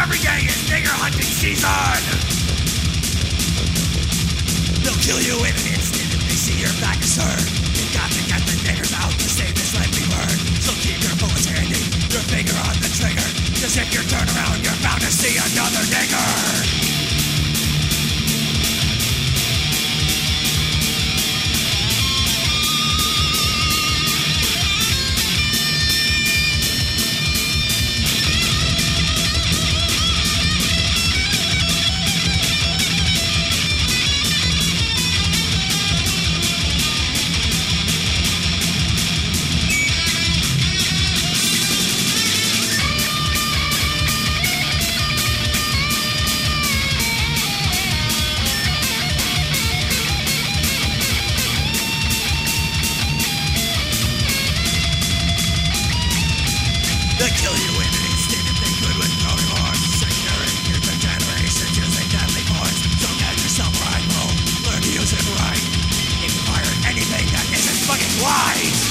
Every day is nigger hunting season! They'll kill you in an instant if they see your back is turned. They kill you in an extended thing, with using deadly force. Don't yourself learn to use it right. Even anything that isn't fucking wise.